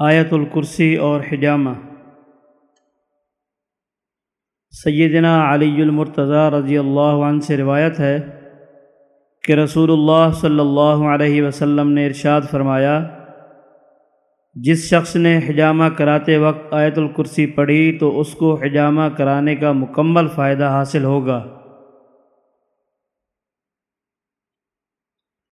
آیت الکرسی اور حجامہ۔ سیدنا علی المرتضی رضی اللہ عنہ سے روایت ہے کہ رسول اللہ صلی اللہ علیہ وسلم نے ارشاد فرمایا، جس شخص نے حجامہ کراتے وقت آیت الکرسی پڑھی تو اس کو حجامہ کرانے کا مکمل فائدہ حاصل ہوگا۔